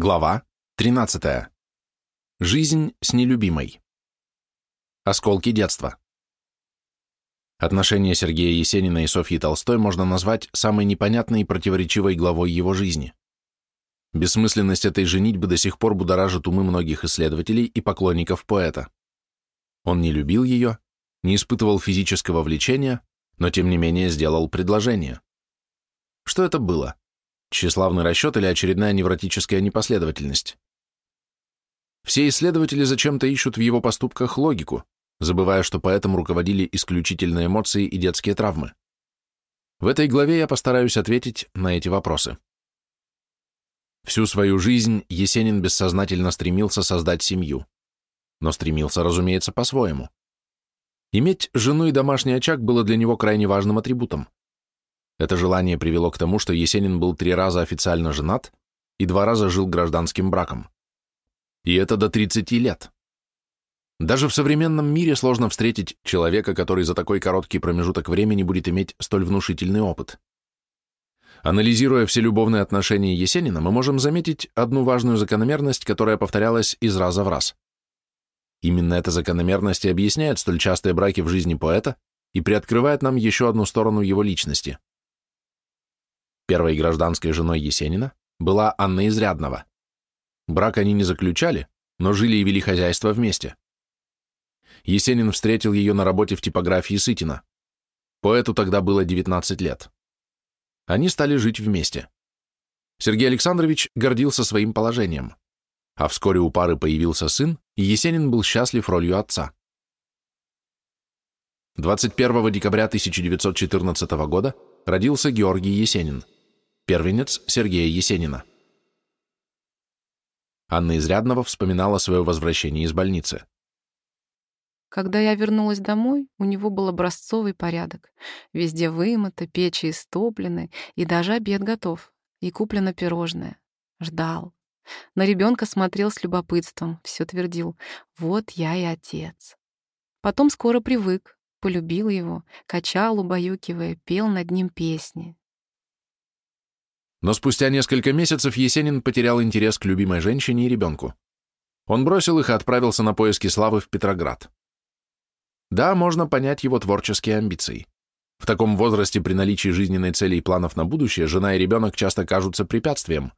Глава 13. Жизнь с нелюбимой. Осколки детства. Отношения Сергея Есенина и Софьи Толстой можно назвать самой непонятной и противоречивой главой его жизни. Бессмысленность этой женитьбы до сих пор будоражит умы многих исследователей и поклонников поэта. Он не любил ее, не испытывал физического влечения, но тем не менее сделал предложение. Что это было? Тщеславный расчет или очередная невротическая непоследовательность? Все исследователи зачем-то ищут в его поступках логику, забывая, что поэтому руководили исключительно эмоции и детские травмы. В этой главе я постараюсь ответить на эти вопросы. Всю свою жизнь Есенин бессознательно стремился создать семью. Но стремился, разумеется, по-своему. Иметь жену и домашний очаг было для него крайне важным атрибутом. Это желание привело к тому, что Есенин был три раза официально женат и два раза жил гражданским браком. И это до 30 лет. Даже в современном мире сложно встретить человека, который за такой короткий промежуток времени будет иметь столь внушительный опыт. Анализируя все любовные отношения Есенина, мы можем заметить одну важную закономерность, которая повторялась из раза в раз. Именно эта закономерность и объясняет столь частые браки в жизни поэта и приоткрывает нам еще одну сторону его личности. Первой гражданской женой Есенина была Анна Изрядного. Брак они не заключали, но жили и вели хозяйство вместе. Есенин встретил ее на работе в типографии Сытина. Поэту тогда было 19 лет. Они стали жить вместе. Сергей Александрович гордился своим положением. А вскоре у пары появился сын, и Есенин был счастлив ролью отца. 21 декабря 1914 года родился Георгий Есенин первенец Сергея Есенина. Анна Изрядного вспоминала свое возвращение из больницы. Когда я вернулась домой, у него был образцовый порядок. Везде вымыто, печи истоплены, и даже обед готов. И куплено пирожное. Ждал. На ребенка смотрел с любопытством, все твердил «Вот я и отец». Потом скоро привык, полюбил его, качал, убаюкивая, пел над ним песни. Но спустя несколько месяцев Есенин потерял интерес к любимой женщине и ребенку. Он бросил их и отправился на поиски славы в Петроград. Да, можно понять его творческие амбиции. В таком возрасте при наличии жизненной цели и планов на будущее жена и ребенок часто кажутся препятствием.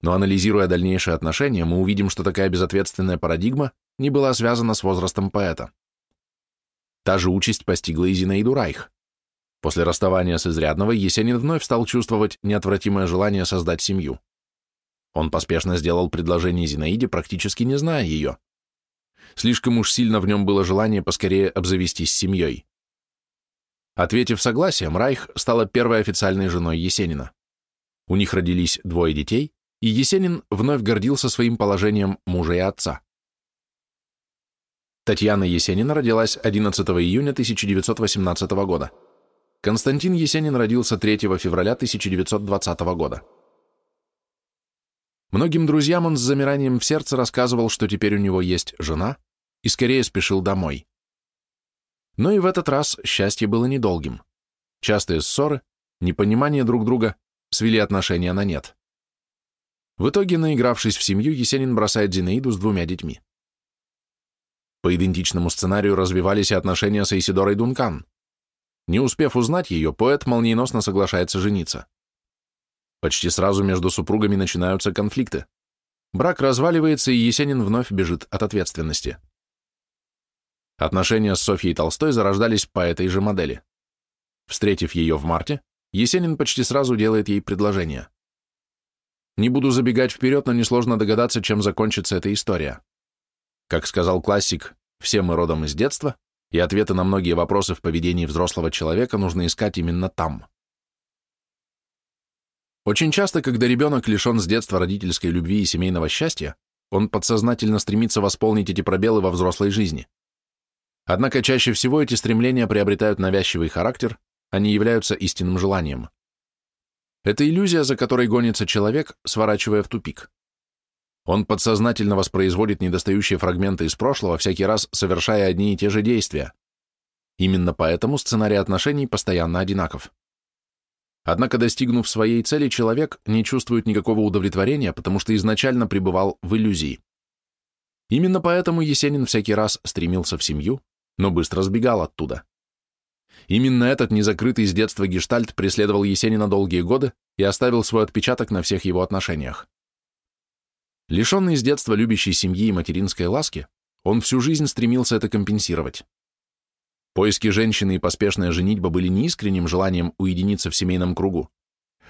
Но анализируя дальнейшие отношения, мы увидим, что такая безответственная парадигма не была связана с возрастом поэта. Та же участь постигла и Зинаиду Райх. После расставания с Изрядновой Есенин вновь стал чувствовать неотвратимое желание создать семью. Он поспешно сделал предложение Зинаиде, практически не зная ее. Слишком уж сильно в нем было желание поскорее обзавестись семьей. Ответив согласием, Райх стала первой официальной женой Есенина. У них родились двое детей, и Есенин вновь гордился своим положением мужа и отца. Татьяна Есенина родилась 11 июня 1918 года. Константин Есенин родился 3 февраля 1920 года. Многим друзьям он с замиранием в сердце рассказывал, что теперь у него есть жена, и скорее спешил домой. Но и в этот раз счастье было недолгим. Частые ссоры, непонимание друг друга свели отношения на нет. В итоге, наигравшись в семью, Есенин бросает Зинаиду с двумя детьми. По идентичному сценарию развивались и отношения с Исидорой Дункан. Не успев узнать ее, поэт молниеносно соглашается жениться. Почти сразу между супругами начинаются конфликты. Брак разваливается, и Есенин вновь бежит от ответственности. Отношения с Софьей Толстой зарождались по этой же модели. Встретив ее в марте, Есенин почти сразу делает ей предложение. Не буду забегать вперед, но несложно догадаться, чем закончится эта история. Как сказал классик, все мы родом из детства, и ответы на многие вопросы в поведении взрослого человека нужно искать именно там. Очень часто, когда ребенок лишен с детства родительской любви и семейного счастья, он подсознательно стремится восполнить эти пробелы во взрослой жизни. Однако чаще всего эти стремления приобретают навязчивый характер, они являются истинным желанием. Это иллюзия, за которой гонится человек, сворачивая в тупик. Он подсознательно воспроизводит недостающие фрагменты из прошлого, всякий раз совершая одни и те же действия. Именно поэтому сценарий отношений постоянно одинаков. Однако, достигнув своей цели, человек не чувствует никакого удовлетворения, потому что изначально пребывал в иллюзии. Именно поэтому Есенин всякий раз стремился в семью, но быстро сбегал оттуда. Именно этот незакрытый с детства гештальт преследовал Есенина долгие годы и оставил свой отпечаток на всех его отношениях. Лишенный с детства любящей семьи и материнской ласки, он всю жизнь стремился это компенсировать. Поиски женщины и поспешная женитьба были не искренним желанием уединиться в семейном кругу,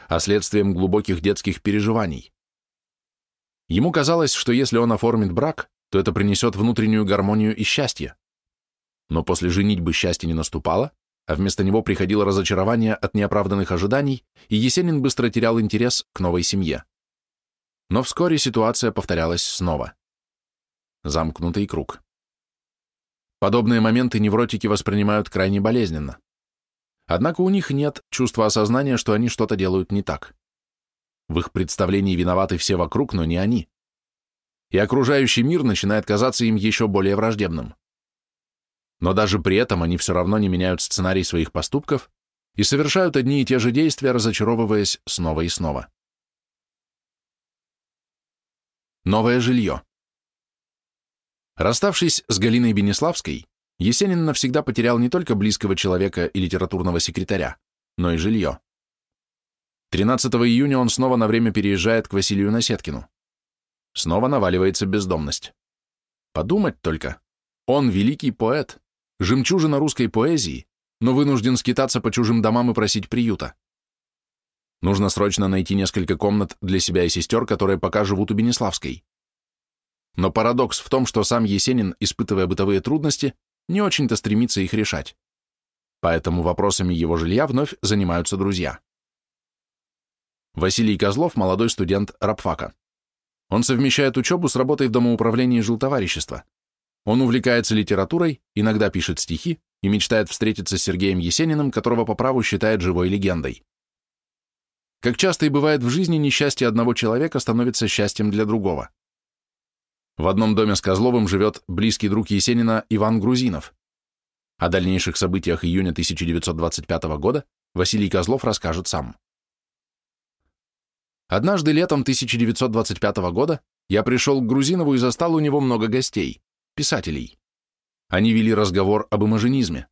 а следствием глубоких детских переживаний. Ему казалось, что если он оформит брак, то это принесет внутреннюю гармонию и счастье. Но после женитьбы счастье не наступало, а вместо него приходило разочарование от неоправданных ожиданий, и Есенин быстро терял интерес к новой семье. Но вскоре ситуация повторялась снова. Замкнутый круг. Подобные моменты невротики воспринимают крайне болезненно. Однако у них нет чувства осознания, что они что-то делают не так. В их представлении виноваты все вокруг, но не они. И окружающий мир начинает казаться им еще более враждебным. Но даже при этом они все равно не меняют сценарий своих поступков и совершают одни и те же действия, разочаровываясь снова и снова. Новое жилье. Расставшись с Галиной Бенеславской, Есенин навсегда потерял не только близкого человека и литературного секретаря, но и жилье. 13 июня он снова на время переезжает к Василию Насеткину. Снова наваливается бездомность. Подумать только, он великий поэт, жемчужина русской поэзии, но вынужден скитаться по чужим домам и просить приюта. Нужно срочно найти несколько комнат для себя и сестер, которые пока живут у Бенеславской. Но парадокс в том, что сам Есенин, испытывая бытовые трудности, не очень-то стремится их решать. Поэтому вопросами его жилья вновь занимаются друзья. Василий Козлов – молодой студент рабфака. Он совмещает учебу с работой в домоуправлении жилтоварищества. Он увлекается литературой, иногда пишет стихи и мечтает встретиться с Сергеем Есениным, которого по праву считает живой легендой. Как часто и бывает в жизни, несчастье одного человека становится счастьем для другого. В одном доме с Козловым живет близкий друг Есенина Иван Грузинов. О дальнейших событиях июня 1925 года Василий Козлов расскажет сам. Однажды летом 1925 года я пришел к Грузинову и застал у него много гостей, писателей. Они вели разговор об имажинизме.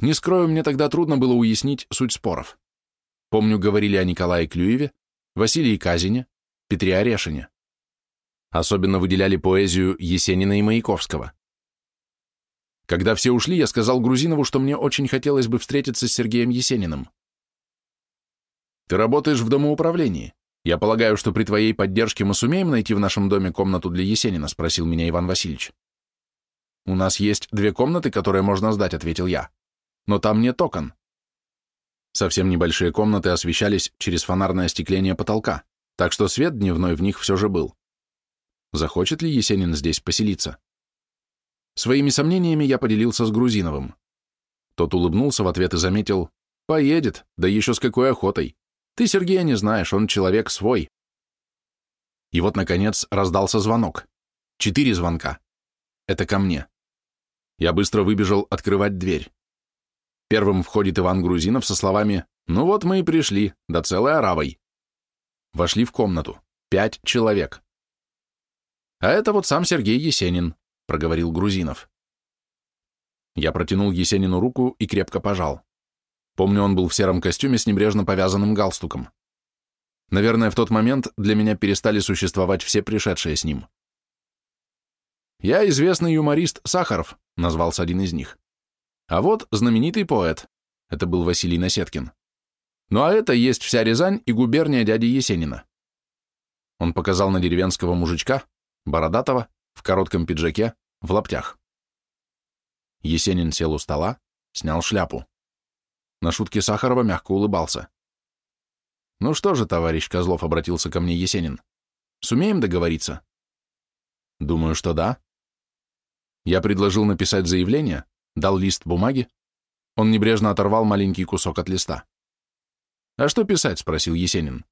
Не скрою, мне тогда трудно было уяснить суть споров. Помню, говорили о Николае Клюеве, Василии Казине, Петре Орешине. Особенно выделяли поэзию Есенина и Маяковского. Когда все ушли, я сказал Грузинову, что мне очень хотелось бы встретиться с Сергеем Есениным. «Ты работаешь в домоуправлении. Я полагаю, что при твоей поддержке мы сумеем найти в нашем доме комнату для Есенина?» — спросил меня Иван Васильевич. «У нас есть две комнаты, которые можно сдать», — ответил я. «Но там нет окон». Совсем небольшие комнаты освещались через фонарное остекление потолка, так что свет дневной в них все же был. Захочет ли Есенин здесь поселиться? Своими сомнениями я поделился с Грузиновым. Тот улыбнулся в ответ и заметил, «Поедет, да еще с какой охотой. Ты Сергея не знаешь, он человек свой». И вот, наконец, раздался звонок. Четыре звонка. Это ко мне. Я быстро выбежал открывать дверь. Первым входит Иван Грузинов со словами «Ну вот мы и пришли, да целой оравой». Вошли в комнату. Пять человек. «А это вот сам Сергей Есенин», — проговорил Грузинов. Я протянул Есенину руку и крепко пожал. Помню, он был в сером костюме с небрежно повязанным галстуком. Наверное, в тот момент для меня перестали существовать все пришедшие с ним. «Я известный юморист Сахаров», — назвался один из них. «А вот знаменитый поэт», — это был Василий Насеткин. «Ну а это есть вся Рязань и губерния дяди Есенина». Он показал на деревенского мужичка, бородатого, в коротком пиджаке, в лаптях. Есенин сел у стола, снял шляпу. На шутке Сахарова мягко улыбался. «Ну что же, товарищ Козлов», — обратился ко мне Есенин, — «сумеем договориться?» «Думаю, что да». Я предложил написать заявление, дал лист бумаги. Он небрежно оторвал маленький кусок от листа. «А что писать?» — спросил Есенин.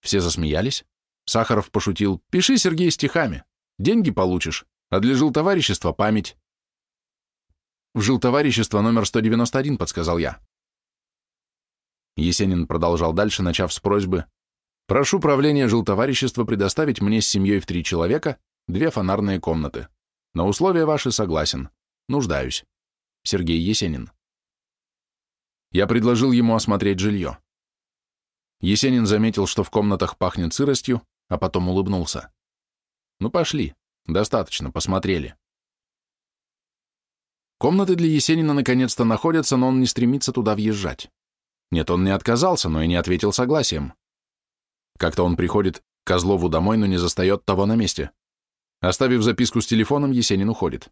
Все засмеялись, Сахаров пошутил. «Пиши, Сергей, стихами. Деньги получишь. А для жилтоварищества память». «В жилтоварищество номер 191», — подсказал я. Есенин продолжал дальше, начав с просьбы «Прошу правление жилтоварищества предоставить мне с семьей в три человека две фонарные комнаты. На условия ваши согласен. Нуждаюсь. Сергей Есенин». Я предложил ему осмотреть жилье. Есенин заметил, что в комнатах пахнет сыростью, а потом улыбнулся. «Ну, пошли. Достаточно, посмотрели». Комнаты для Есенина наконец-то находятся, но он не стремится туда въезжать. Нет, он не отказался, но и не ответил согласием. Как-то он приходит к Козлову домой, но не застает того на месте. Оставив записку с телефоном, Есенин уходит.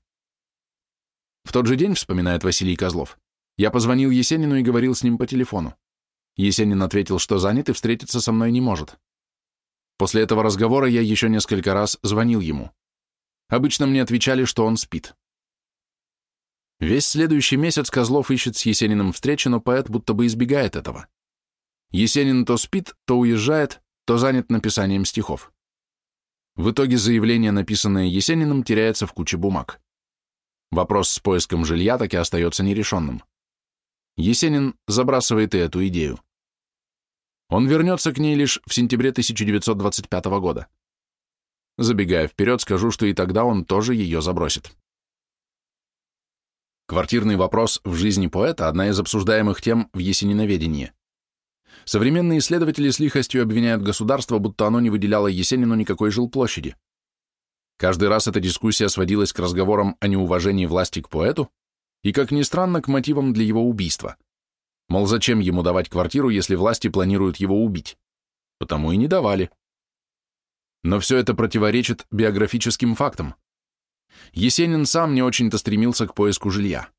В тот же день, вспоминает Василий Козлов, я позвонил Есенину и говорил с ним по телефону. Есенин ответил, что занят и встретиться со мной не может. После этого разговора я еще несколько раз звонил ему. Обычно мне отвечали, что он спит. Весь следующий месяц Козлов ищет с Есениным встречи, но поэт будто бы избегает этого. Есенин то спит, то уезжает, то занят написанием стихов. В итоге заявление, написанное Есениным, теряется в куче бумаг. Вопрос с поиском жилья так и остается нерешенным. Есенин забрасывает и эту идею. Он вернется к ней лишь в сентябре 1925 года. Забегая вперед, скажу, что и тогда он тоже ее забросит. Квартирный вопрос в жизни поэта – одна из обсуждаемых тем в Есениноведении. Современные исследователи с лихостью обвиняют государство, будто оно не выделяло Есенину никакой жилплощади. Каждый раз эта дискуссия сводилась к разговорам о неуважении власти к поэту и, как ни странно, к мотивам для его убийства. Мол, зачем ему давать квартиру, если власти планируют его убить? Потому и не давали. Но все это противоречит биографическим фактам. Есенин сам не очень-то стремился к поиску жилья.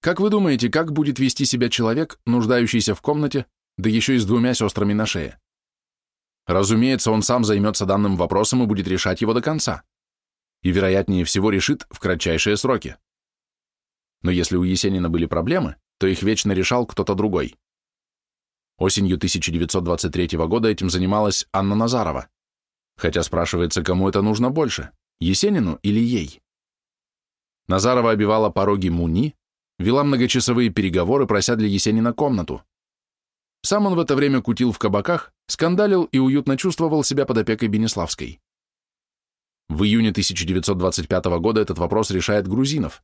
Как вы думаете, как будет вести себя человек, нуждающийся в комнате, да еще и с двумя сестрами на шее? Разумеется, он сам займется данным вопросом и будет решать его до конца. И, вероятнее всего, решит в кратчайшие сроки. Но если у Есенина были проблемы, то их вечно решал кто-то другой. Осенью 1923 года этим занималась Анна Назарова. Хотя спрашивается, кому это нужно больше, Есенину или ей? Назарова обивала пороги Муни, вела многочасовые переговоры, прося для Есенина комнату. Сам он в это время кутил в кабаках, скандалил и уютно чувствовал себя под опекой Бенеславской. В июне 1925 года этот вопрос решает Грузинов,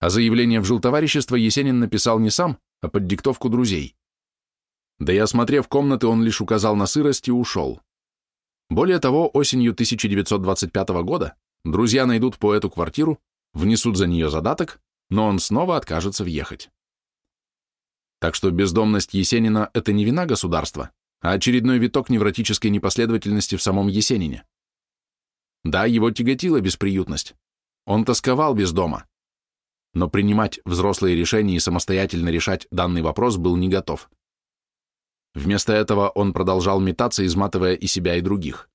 а заявление в жилтоварищество Есенин написал не сам, а под диктовку друзей. Да и осмотрев комнаты, он лишь указал на сырость и ушел. Более того, осенью 1925 года друзья найдут по эту квартиру, внесут за нее задаток, но он снова откажется въехать. Так что бездомность Есенина – это не вина государства, очередной виток невротической непоследовательности в самом Есенине. Да, его тяготила бесприютность. Он тосковал без дома. Но принимать взрослые решения и самостоятельно решать данный вопрос был не готов. Вместо этого он продолжал метаться, изматывая и себя, и других.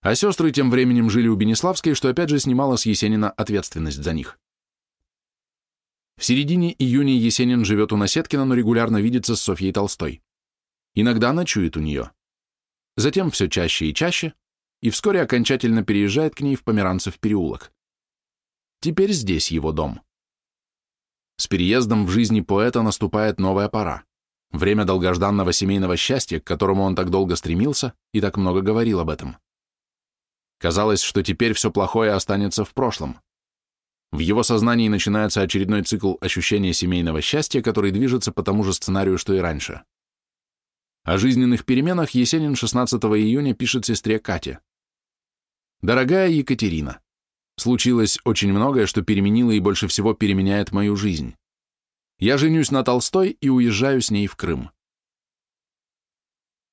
А сестры тем временем жили у Бенеславской, что опять же снимала с Есенина ответственность за них. В середине июня Есенин живет у Насеткина, но регулярно видится с Софьей Толстой. Иногда ночует у нее. Затем все чаще и чаще, и вскоре окончательно переезжает к ней в Померанцев переулок. Теперь здесь его дом. С переездом в жизни поэта наступает новая пора. Время долгожданного семейного счастья, к которому он так долго стремился и так много говорил об этом. Казалось, что теперь все плохое останется в прошлом. В его сознании начинается очередной цикл ощущения семейного счастья, который движется по тому же сценарию, что и раньше. О жизненных переменах Есенин 16 июня пишет сестре Кате. «Дорогая Екатерина, случилось очень многое, что переменило и больше всего переменяет мою жизнь. Я женюсь на Толстой и уезжаю с ней в Крым.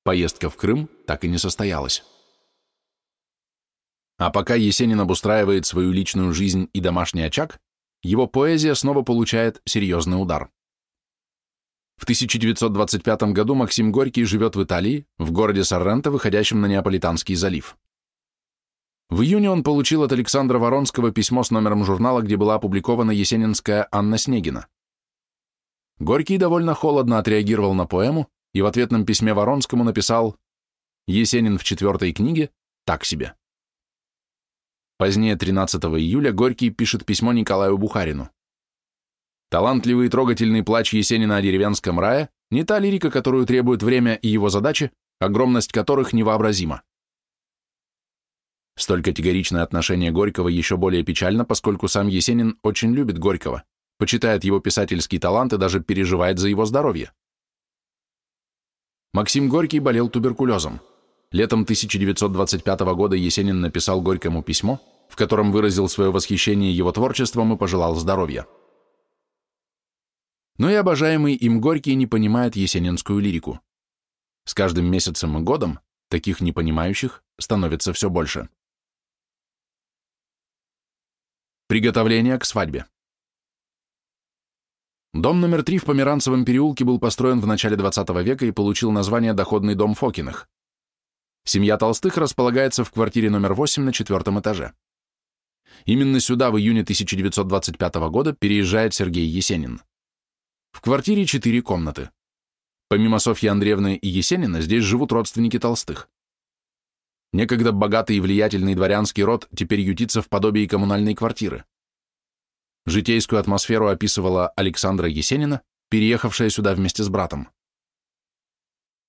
Поездка в Крым так и не состоялась. А пока Есенин обустраивает свою личную жизнь и домашний очаг, его поэзия снова получает серьезный удар. В 1925 году Максим Горький живет в Италии, в городе Сорренто, выходящем на Неаполитанский залив. В июне он получил от Александра Воронского письмо с номером журнала, где была опубликована есенинская Анна Снегина. Горький довольно холодно отреагировал на поэму и в ответном письме Воронскому написал «Есенин в четвертой книге так себе». Позднее, 13 июля, Горький пишет письмо Николаю Бухарину. Талантливый и трогательный плач Есенина о деревенском рае Не та лирика, которую требует время и его задачи, огромность которых невообразима. Столь категоричное отношение Горького еще более печально, поскольку сам Есенин очень любит Горького, почитает его писательский талант и даже переживает за его здоровье. Максим Горький болел туберкулезом. Летом 1925 года Есенин написал Горькому письмо, в котором выразил свое восхищение его творчеством и пожелал здоровья. Но и обожаемый им Горький не понимает есенинскую лирику. С каждым месяцем и годом таких непонимающих становится все больше. Приготовление к свадьбе. Дом номер три в Померанцевом переулке был построен в начале 20 века и получил название «Доходный дом Фокиных». Семья Толстых располагается в квартире номер 8 на четвертом этаже. Именно сюда в июне 1925 года переезжает Сергей Есенин. В квартире четыре комнаты. Помимо Софьи Андреевны и Есенина, здесь живут родственники Толстых. Некогда богатый и влиятельный дворянский род теперь ютится в подобии коммунальной квартиры. Житейскую атмосферу описывала Александра Есенина, переехавшая сюда вместе с братом.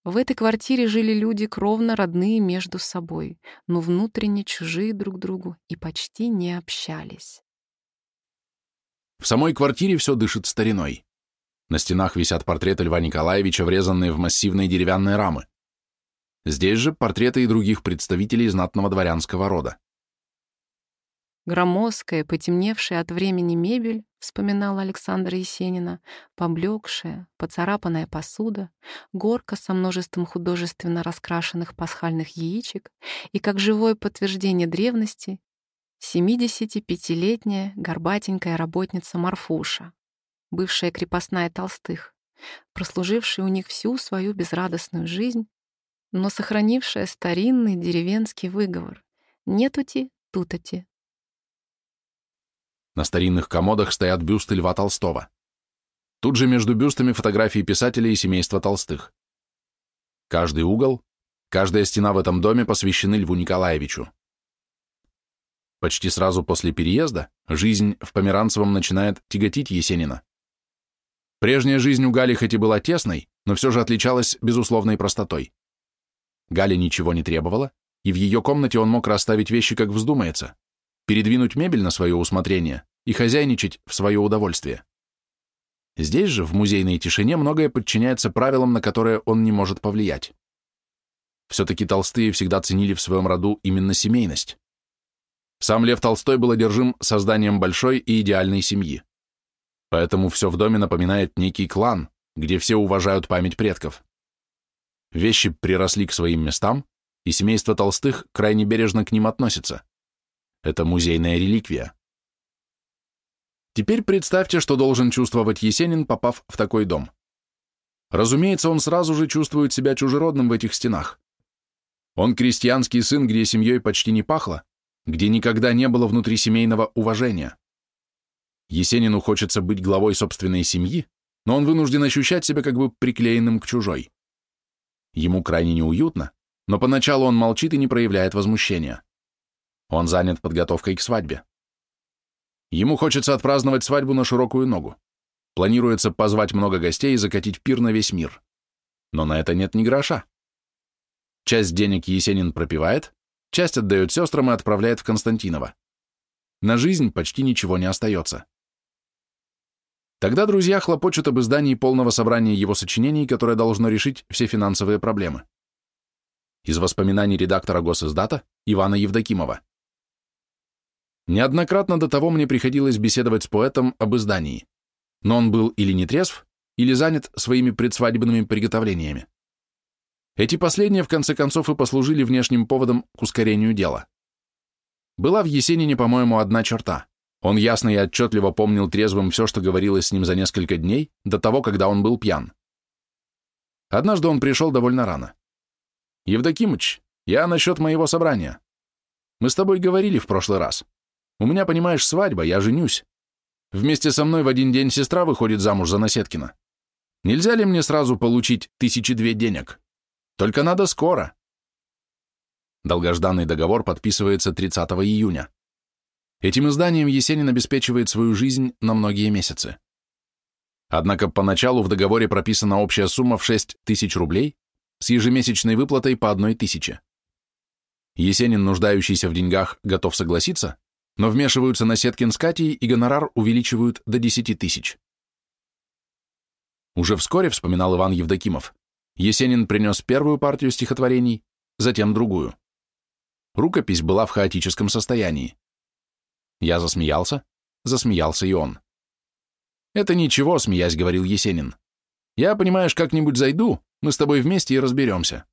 В этой квартире жили люди кровно родные между собой, но внутренне чужие друг другу и почти не общались. В самой квартире все дышит стариной. На стенах висят портреты Льва Николаевича, врезанные в массивные деревянные рамы. Здесь же портреты и других представителей знатного дворянского рода. Громоздкая, потемневшая от времени мебель, вспоминала Александра Есенина, поблекшая, поцарапанная посуда, горка со множеством художественно раскрашенных пасхальных яичек и, как живое подтверждение древности, 75-летняя горбатенькая работница Марфуша, бывшая крепостная Толстых, прослужившая у них всю свою безрадостную жизнь, но сохранившая старинный деревенский выговор «нетути, тутати». На старинных комодах стоят бюсты Льва Толстого. Тут же между бюстами фотографии писателей и семейства Толстых. Каждый угол, каждая стена в этом доме посвящены Льву Николаевичу. Почти сразу после переезда жизнь в Померанцевом начинает тяготить Есенина. Прежняя жизнь у Гали хоть и была тесной, но все же отличалась безусловной простотой. Галя ничего не требовала, и в ее комнате он мог расставить вещи, как вздумается, передвинуть мебель на свое усмотрение и хозяйничать в свое удовольствие. Здесь же, в музейной тишине, многое подчиняется правилам, на которые он не может повлиять. Все-таки Толстые всегда ценили в своем роду именно семейность. Сам Лев Толстой был одержим созданием большой и идеальной семьи. Поэтому все в доме напоминает некий клан, где все уважают память предков. Вещи приросли к своим местам, и семейство Толстых крайне бережно к ним относится. Это музейная реликвия. Теперь представьте, что должен чувствовать Есенин, попав в такой дом. Разумеется, он сразу же чувствует себя чужеродным в этих стенах. Он крестьянский сын, где семьей почти не пахло, где никогда не было внутрисемейного уважения. Есенину хочется быть главой собственной семьи, но он вынужден ощущать себя как бы приклеенным к чужой. Ему крайне неуютно, но поначалу он молчит и не проявляет возмущения. Он занят подготовкой к свадьбе. Ему хочется отпраздновать свадьбу на широкую ногу. Планируется позвать много гостей и закатить пир на весь мир. Но на это нет ни гроша. Часть денег Есенин пропивает, часть отдает сестрам и отправляет в Константиново. На жизнь почти ничего не остается. Тогда друзья хлопочут об издании полного собрания его сочинений, которое должно решить все финансовые проблемы. Из воспоминаний редактора госиздата Ивана Евдокимова. Неоднократно до того мне приходилось беседовать с поэтом об издании, но он был или не трезв, или занят своими предсвадебными приготовлениями. Эти последние, в конце концов, и послужили внешним поводом к ускорению дела. Была в Есенине, по-моему, одна черта. Он ясно и отчетливо помнил трезвым все, что говорилось с ним за несколько дней до того, когда он был пьян. Однажды он пришел довольно рано. «Евдокимыч, я насчет моего собрания. Мы с тобой говорили в прошлый раз. У меня, понимаешь, свадьба, я женюсь. Вместе со мной в один день сестра выходит замуж за Насеткина. Нельзя ли мне сразу получить тысячи две денег? Только надо скоро». Долгожданный договор подписывается 30 июня. Этим изданием Есенин обеспечивает свою жизнь на многие месяцы. Однако поначалу в договоре прописана общая сумма в 6 тысяч рублей с ежемесячной выплатой по одной тысяче. Есенин, нуждающийся в деньгах, готов согласиться, но вмешиваются на Сеткин с Катей и гонорар увеличивают до 10 тысяч. Уже вскоре, вспоминал Иван Евдокимов, Есенин принес первую партию стихотворений, затем другую. Рукопись была в хаотическом состоянии. Я засмеялся, засмеялся и он. «Это ничего», — смеясь, говорил Есенин. «Я, понимаешь, как-нибудь зайду, мы с тобой вместе и разберемся».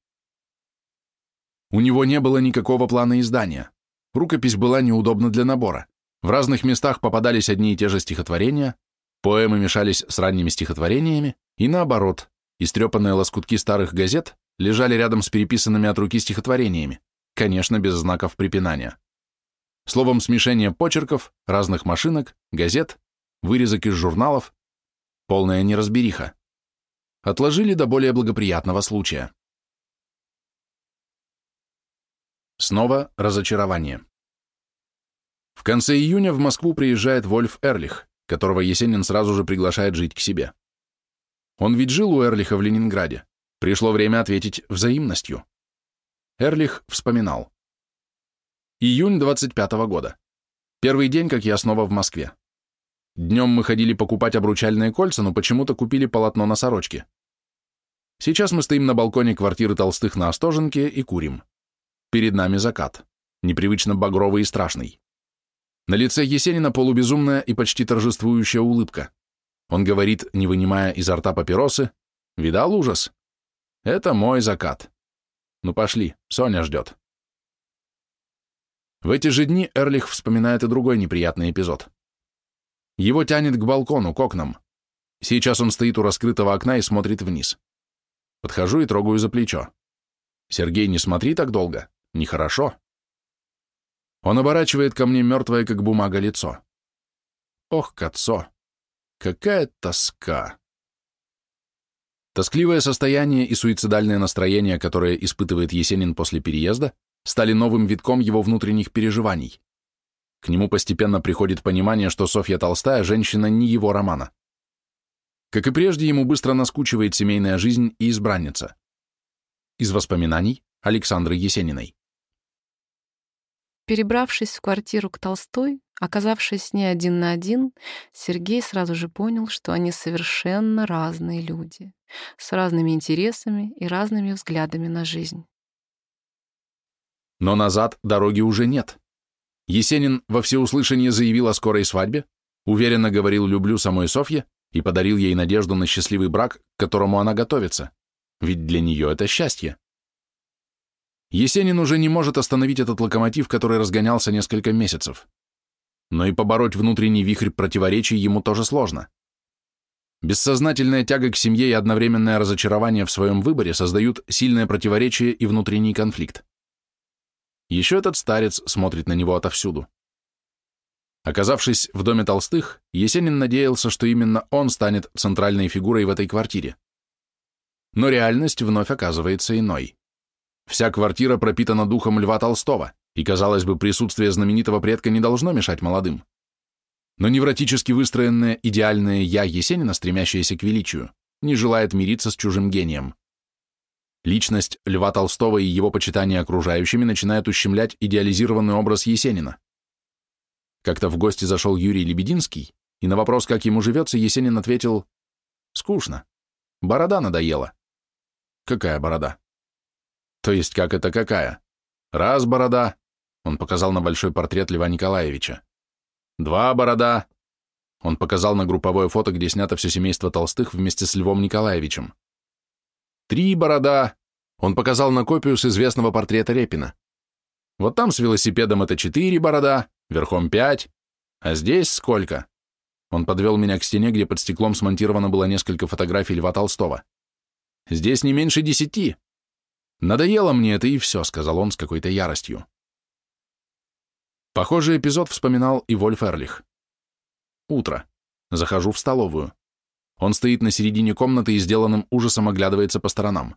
У него не было никакого плана издания. Рукопись была неудобна для набора. В разных местах попадались одни и те же стихотворения, поэмы мешались с ранними стихотворениями, и наоборот, истрепанные лоскутки старых газет лежали рядом с переписанными от руки стихотворениями, конечно, без знаков препинания. Словом, смешение почерков, разных машинок, газет, вырезок из журналов, полная неразбериха. Отложили до более благоприятного случая. Снова разочарование. В конце июня в Москву приезжает Вольф Эрлих, которого Есенин сразу же приглашает жить к себе. Он ведь жил у Эрлиха в Ленинграде. Пришло время ответить взаимностью. Эрлих вспоминал. Июнь 25 -го года. Первый день, как я снова в Москве. Днем мы ходили покупать обручальные кольца, но почему-то купили полотно на сорочке. Сейчас мы стоим на балконе квартиры Толстых на Остоженке и курим. Перед нами закат, непривычно багровый и страшный. На лице Есенина полубезумная и почти торжествующая улыбка. Он говорит, не вынимая изо рта папиросы, «Видал ужас? Это мой закат. Ну пошли, Соня ждет». В эти же дни Эрлих вспоминает и другой неприятный эпизод. Его тянет к балкону, к окнам. Сейчас он стоит у раскрытого окна и смотрит вниз. Подхожу и трогаю за плечо. «Сергей, не смотри так долго. Нехорошо». Он оборачивает ко мне мертвое, как бумага, лицо. Ох, Кацо, какая тоска. Тоскливое состояние и суицидальное настроение, которое испытывает Есенин после переезда, стали новым витком его внутренних переживаний. К нему постепенно приходит понимание, что Софья Толстая – женщина не его романа. Как и прежде, ему быстро наскучивает семейная жизнь и избранница. Из воспоминаний Александры Есениной. Перебравшись в квартиру к Толстой, оказавшись с ней один на один, Сергей сразу же понял, что они совершенно разные люди, с разными интересами и разными взглядами на жизнь. Но назад дороги уже нет. Есенин во всеуслышание заявил о скорой свадьбе, уверенно говорил «люблю самой Софье» и подарил ей надежду на счастливый брак, к которому она готовится, ведь для нее это счастье. Есенин уже не может остановить этот локомотив, который разгонялся несколько месяцев. Но и побороть внутренний вихрь противоречий ему тоже сложно. Бессознательная тяга к семье и одновременное разочарование в своем выборе создают сильное противоречие и внутренний конфликт. Еще этот старец смотрит на него отовсюду. Оказавшись в доме Толстых, Есенин надеялся, что именно он станет центральной фигурой в этой квартире. Но реальность вновь оказывается иной. Вся квартира пропитана духом Льва Толстого, и, казалось бы, присутствие знаменитого предка не должно мешать молодым. Но невротически выстроенное идеальное «я» Есенина, стремящееся к величию, не желает мириться с чужим гением. Личность Льва Толстого и его почитание окружающими начинает ущемлять идеализированный образ Есенина. Как-то в гости зашел Юрий Лебединский, и на вопрос, как ему живется, Есенин ответил «Скучно. Борода надоела». «Какая борода?» «То есть как это какая?» «Раз борода», — он показал на большой портрет Льва Николаевича. «Два борода», — он показал на групповое фото, где снято все семейство Толстых вместе с Львом Николаевичем. Три борода. Он показал на копию с известного портрета Репина. Вот там с велосипедом это четыре борода, верхом пять. А здесь сколько? Он подвел меня к стене, где под стеклом смонтировано было несколько фотографий Льва Толстого. Здесь не меньше десяти. Надоело мне это и все, сказал он с какой-то яростью. Похожий эпизод вспоминал и Вольф Эрлих. Утро. Захожу в столовую. Он стоит на середине комнаты и сделанным ужасом оглядывается по сторонам.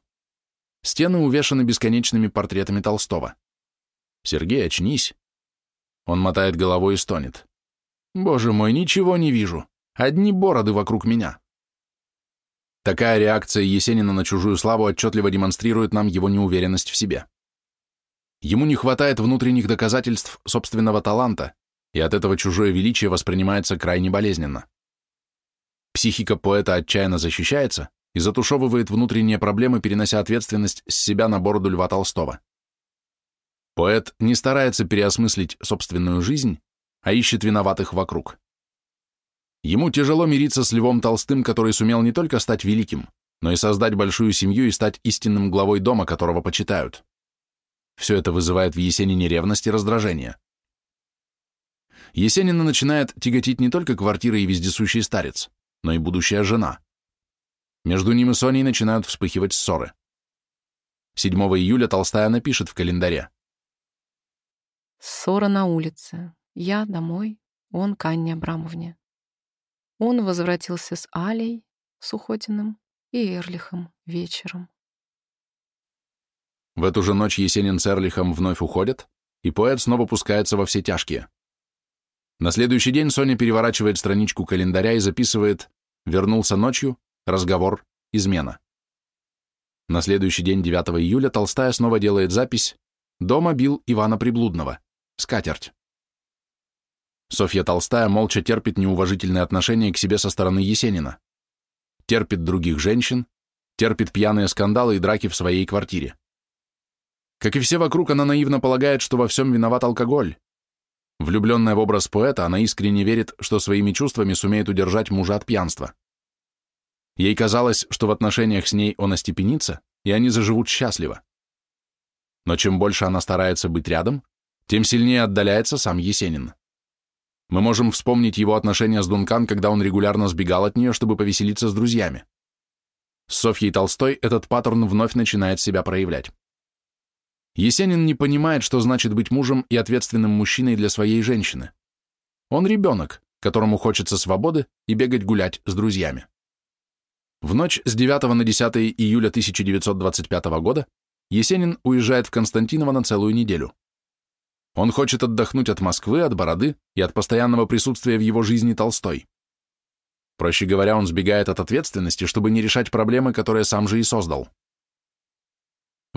Стены увешаны бесконечными портретами Толстого. «Сергей, очнись!» Он мотает головой и стонет. «Боже мой, ничего не вижу. Одни бороды вокруг меня. Такая реакция Есенина на чужую славу отчетливо демонстрирует нам его неуверенность в себе. Ему не хватает внутренних доказательств собственного таланта, и от этого чужое величие воспринимается крайне болезненно. Психика поэта отчаянно защищается и затушевывает внутренние проблемы, перенося ответственность с себя на бороду Льва Толстого. Поэт не старается переосмыслить собственную жизнь, а ищет виноватых вокруг. Ему тяжело мириться с Львом Толстым, который сумел не только стать великим, но и создать большую семью и стать истинным главой дома, которого почитают. Все это вызывает в Есенине ревность и раздражение. Есенина начинает тяготить не только квартира и вездесущий старец, но и будущая жена. Между ним и Соней начинают вспыхивать ссоры. 7 июля Толстая напишет в календаре. Ссора на улице. Я домой, он к Анне Абрамовне. Он возвратился с Алей, Сухотиным и Эрлихом вечером. В эту же ночь Есенин с Эрлихом вновь уходят, и поэт снова пускается во все тяжкие. На следующий день Соня переворачивает страничку календаря и записывает «Вернулся ночью, разговор, измена». На следующий день, 9 июля, Толстая снова делает запись «Дома бил Ивана Приблудного. Скатерть». Софья Толстая молча терпит неуважительное отношение к себе со стороны Есенина. Терпит других женщин, терпит пьяные скандалы и драки в своей квартире. Как и все вокруг, она наивно полагает, что во всем виноват алкоголь. Влюбленная в образ поэта, она искренне верит, что своими чувствами сумеет удержать мужа от пьянства. Ей казалось, что в отношениях с ней он остепенится, и они заживут счастливо. Но чем больше она старается быть рядом, тем сильнее отдаляется сам Есенин. Мы можем вспомнить его отношения с Дункан, когда он регулярно сбегал от нее, чтобы повеселиться с друзьями. С Софьей Толстой этот паттерн вновь начинает себя проявлять. Есенин не понимает, что значит быть мужем и ответственным мужчиной для своей женщины. Он ребенок, которому хочется свободы и бегать гулять с друзьями. В ночь с 9 на 10 июля 1925 года Есенин уезжает в Константиново на целую неделю. Он хочет отдохнуть от Москвы, от Бороды и от постоянного присутствия в его жизни Толстой. Проще говоря, он сбегает от ответственности, чтобы не решать проблемы, которые сам же и создал.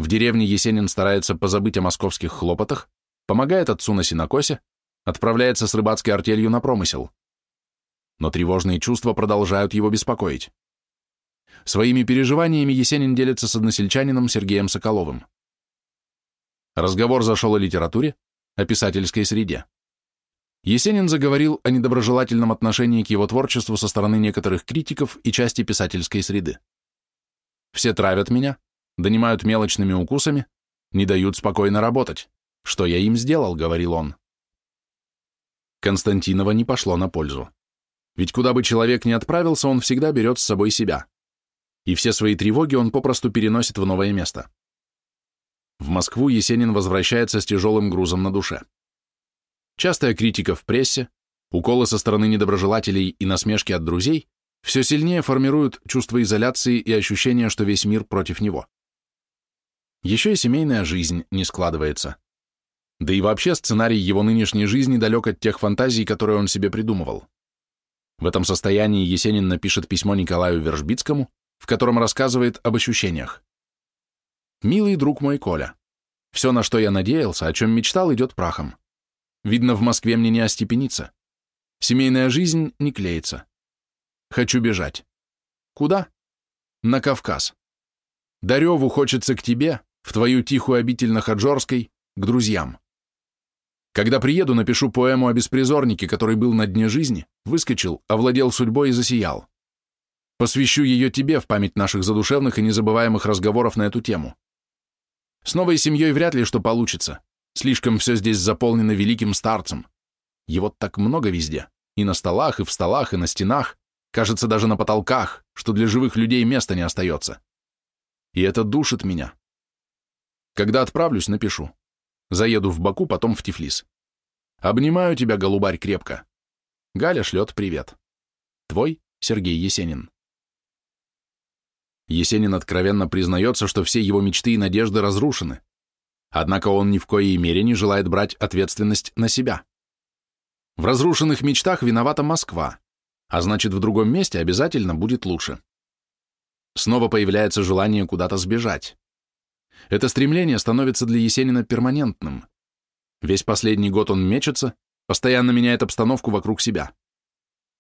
В деревне Есенин старается позабыть о московских хлопотах, помогает отцу на синокосе, отправляется с рыбацкой артелью на промысел. Но тревожные чувства продолжают его беспокоить. Своими переживаниями Есенин делится с односельчанином Сергеем Соколовым. Разговор зашел о литературе, о писательской среде. Есенин заговорил о недоброжелательном отношении к его творчеству со стороны некоторых критиков и части писательской среды. «Все травят меня, донимают мелочными укусами, не дают спокойно работать. Что я им сделал, говорил он. Константинова не пошло на пользу. Ведь куда бы человек ни отправился, он всегда берет с собой себя. И все свои тревоги он попросту переносит в новое место. В Москву Есенин возвращается с тяжелым грузом на душе. Частая критика в прессе, уколы со стороны недоброжелателей и насмешки от друзей все сильнее формируют чувство изоляции и ощущение, что весь мир против него. Еще и семейная жизнь не складывается. Да и вообще сценарий его нынешней жизни далек от тех фантазий, которые он себе придумывал. В этом состоянии Есенин напишет письмо Николаю Вержбицкому, в котором рассказывает об ощущениях. «Милый друг мой Коля, все, на что я надеялся, о чем мечтал, идет прахом. Видно, в Москве мне не остепениться. Семейная жизнь не клеится. Хочу бежать. Куда? На Кавказ. Дареву хочется к тебе, в твою тихую обитель на Хаджорской, к друзьям. Когда приеду, напишу поэму о беспризорнике, который был на дне жизни, выскочил, овладел судьбой и засиял. Посвящу ее тебе в память наших задушевных и незабываемых разговоров на эту тему. С новой семьей вряд ли что получится. Слишком все здесь заполнено великим старцем. Его так много везде. И на столах, и в столах, и на стенах. Кажется, даже на потолках, что для живых людей места не остается. И это душит меня. Когда отправлюсь, напишу. Заеду в Баку, потом в Тифлис. Обнимаю тебя, голубарь, крепко. Галя шлет привет. Твой Сергей Есенин. Есенин откровенно признается, что все его мечты и надежды разрушены. Однако он ни в коей мере не желает брать ответственность на себя. В разрушенных мечтах виновата Москва, а значит, в другом месте обязательно будет лучше. снова появляется желание куда-то сбежать. Это стремление становится для Есенина перманентным. Весь последний год он мечется, постоянно меняет обстановку вокруг себя.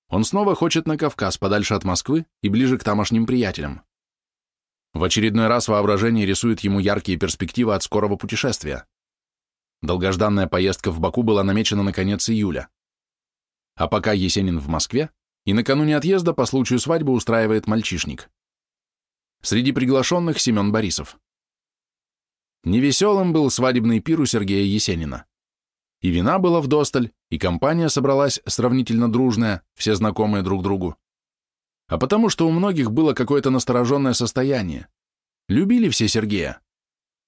Он снова хочет на Кавказ, подальше от Москвы и ближе к тамошним приятелям. В очередной раз воображение рисует ему яркие перспективы от скорого путешествия. Долгожданная поездка в Баку была намечена на конец июля. А пока Есенин в Москве, и накануне отъезда по случаю свадьбы устраивает мальчишник. Среди приглашенных Семен Борисов. Невеселым был свадебный пир у Сергея Есенина. И вина была вдосталь, и компания собралась сравнительно дружная, все знакомые друг другу. А потому что у многих было какое-то настороженное состояние. Любили все Сергея.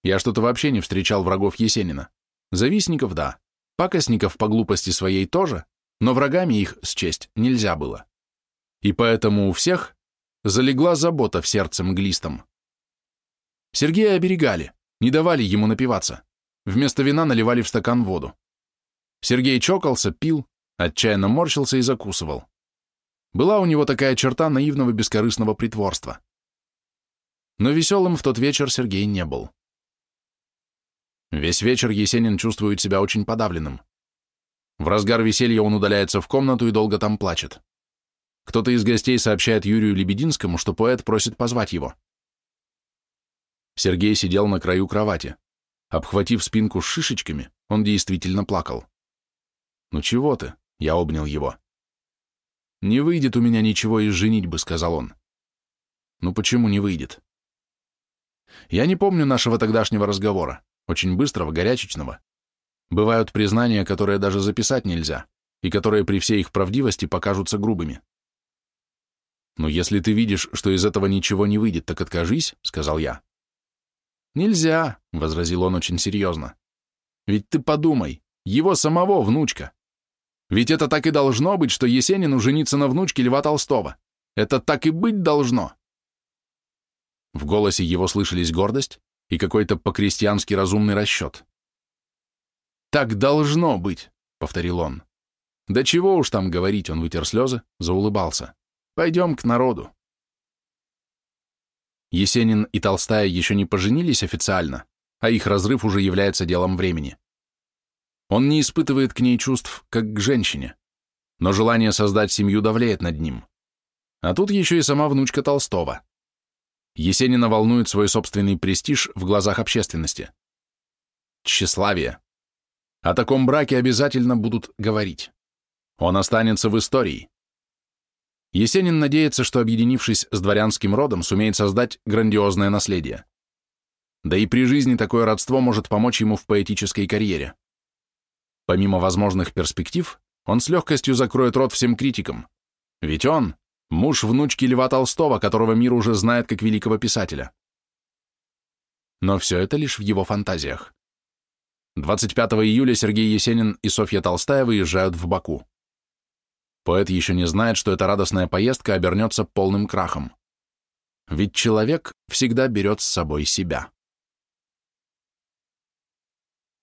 Я что-то вообще не встречал врагов Есенина. Завистников – да. Пакостников по глупости своей тоже, но врагами их счесть нельзя было. И поэтому у всех залегла забота в сердце мглистом. Сергея оберегали, не давали ему напиваться. Вместо вина наливали в стакан воду. Сергей чокался, пил, отчаянно морщился и закусывал. Была у него такая черта наивного бескорыстного притворства. Но веселым в тот вечер Сергей не был. Весь вечер Есенин чувствует себя очень подавленным. В разгар веселья он удаляется в комнату и долго там плачет. Кто-то из гостей сообщает Юрию Лебединскому, что поэт просит позвать его. Сергей сидел на краю кровати. Обхватив спинку шишечками, он действительно плакал. «Ну чего ты?» — я обнял его. «Не выйдет у меня ничего из женитьбы», — сказал он. «Ну почему не выйдет?» Я не помню нашего тогдашнего разговора, очень быстрого, горячечного. Бывают признания, которые даже записать нельзя, и которые при всей их правдивости покажутся грубыми. «Но если ты видишь, что из этого ничего не выйдет, так откажись», — сказал я. «Нельзя», — возразил он очень серьезно. «Ведь ты подумай, его самого внучка. Ведь это так и должно быть, что Есенину женится на внучке Льва Толстого. Это так и быть должно. В голосе его слышались гордость и какой-то по-крестьянски разумный расчет. «Так должно быть», — повторил он. «Да чего уж там говорить», — он вытер слезы, заулыбался. «Пойдем к народу». Есенин и Толстая еще не поженились официально, а их разрыв уже является делом времени. Он не испытывает к ней чувств, как к женщине, но желание создать семью давлеет над ним. А тут еще и сама внучка Толстого. Есенина волнует свой собственный престиж в глазах общественности. Тщеславие. О таком браке обязательно будут говорить. Он останется в истории. Есенин надеется, что, объединившись с дворянским родом, сумеет создать грандиозное наследие. Да и при жизни такое родство может помочь ему в поэтической карьере. Помимо возможных перспектив, он с легкостью закроет рот всем критикам. Ведь он – муж внучки Льва Толстого, которого мир уже знает как великого писателя. Но все это лишь в его фантазиях. 25 июля Сергей Есенин и Софья Толстая выезжают в Баку. Поэт еще не знает, что эта радостная поездка обернется полным крахом. Ведь человек всегда берет с собой себя.